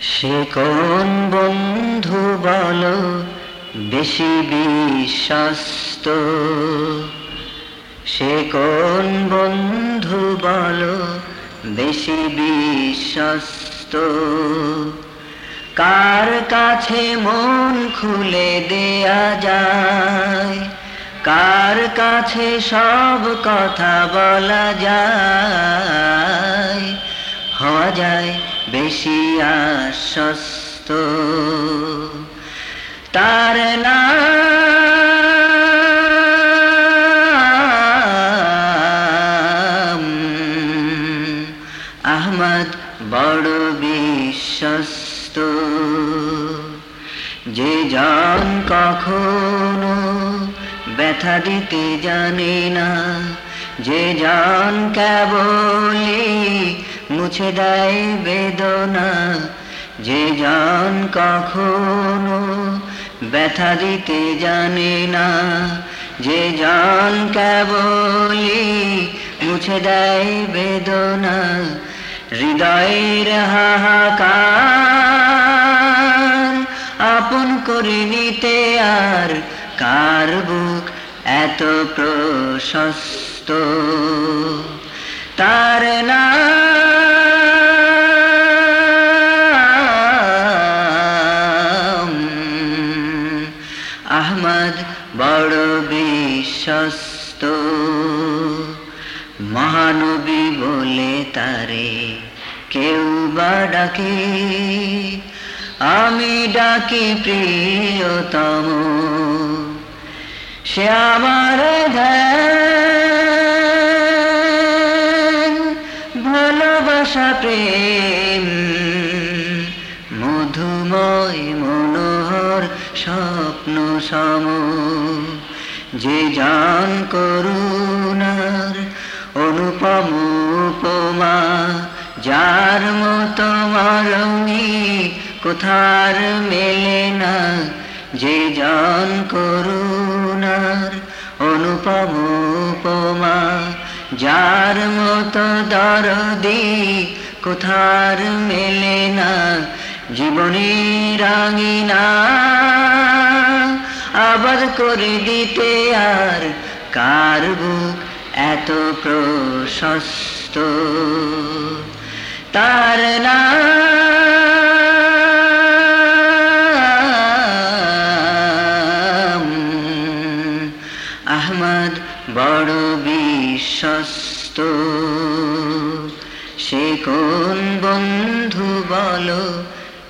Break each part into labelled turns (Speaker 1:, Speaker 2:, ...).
Speaker 1: সে কোন বন্ধু বলো, বেশি বিশ্বস্ত? সে কোন বন্ধু বলো, বেশি বিশ্বস্ত? কার কাছে মন খুলে দেয়া যায়? কার কাছে সব কথা বলা যায়? হওয়া যায় বেশি আশ্বস্ত। তার নাম আহমদ বড় বিশ্বস্ত। যে জন কখনো ব্যথা দিতে জানে না, যে জন কেবলি মুছে দেয় বেদনা। যে জন কখনো ব্যথা দিতে জানে না। যে জন কেবলি মুছে দেয় বেদনা। হৃদয়ের হাহাকার আপন করে নিতে আর কার বুক এত প্রশস্ত? তার নাম বড় বিশ্বস্ত। মহানবী বলে তারে কেউ বা ডাকে। আমি ডাকি প্রিয়তম। সে আমার ভালোবাসা, প্রেম, মধুময় মনোহর স্বপ্ন সম। যে জান করুণার অনুপম উপমা, যার মতো মারণী কোথার মেলে না, যে জান করুণার অনুপম উপমা, যার মতো দরদি কোথার মেলে না জীবনী রাঙিনা আবার করে দিতে আর কার বুক এত প্রশস্ত? তার না আহমদ বড় বিশ্বস্ত। সে কোন বন্ধু বলো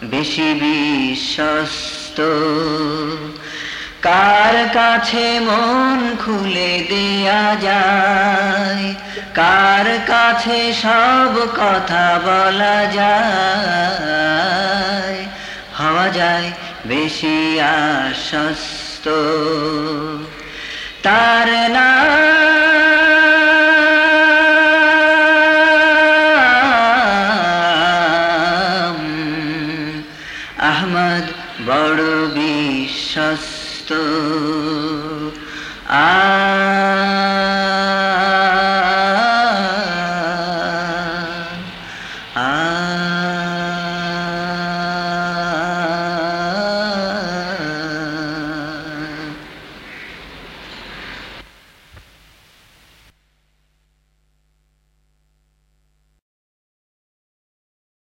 Speaker 1: বেশি বিশ্বস্ত। কার কাছে মন খুলে দেয়া যায়? কার কাছে সব কথা বলা যায়? হওয়া যায় বেশি আশ্বস্ত। তার নাম আহমদ বড় বিশ্বস্ত। আ